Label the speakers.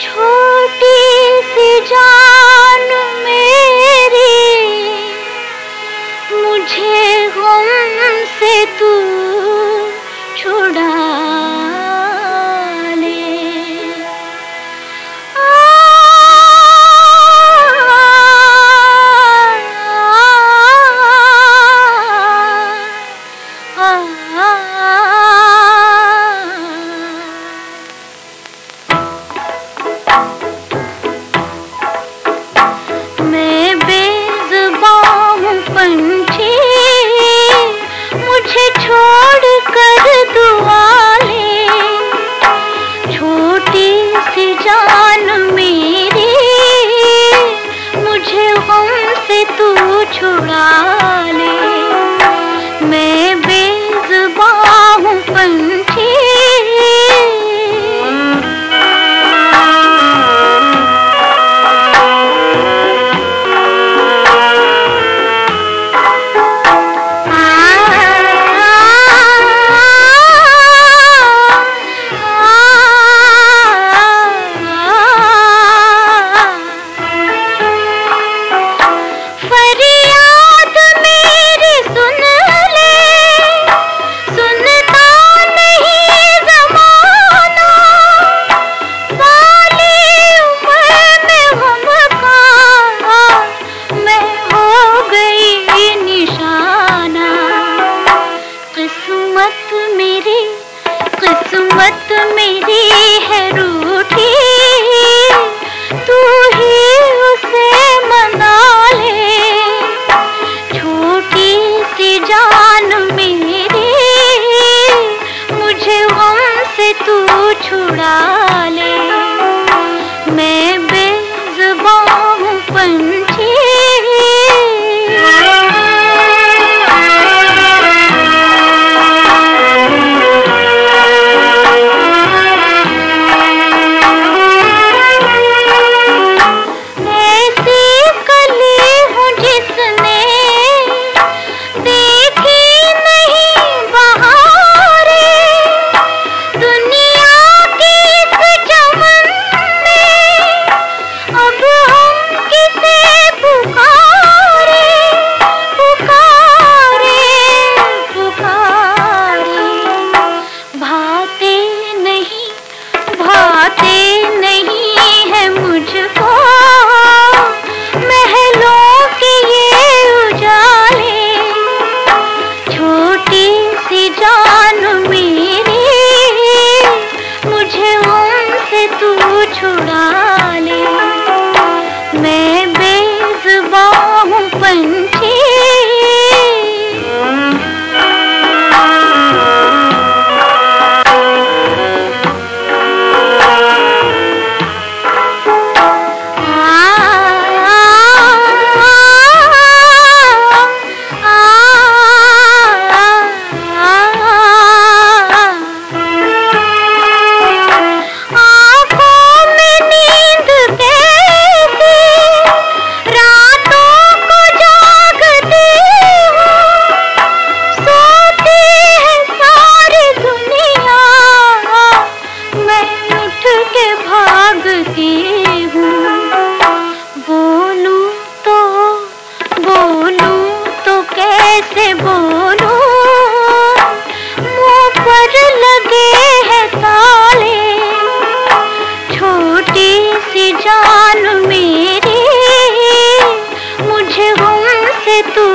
Speaker 1: छोटी सी जान मेरी मुझे गम से तू 怎么 छोड़ा हूँ। तो तो कैसे पर लगे हैं ताले। छोटी सी जान मेरी, मुझे तू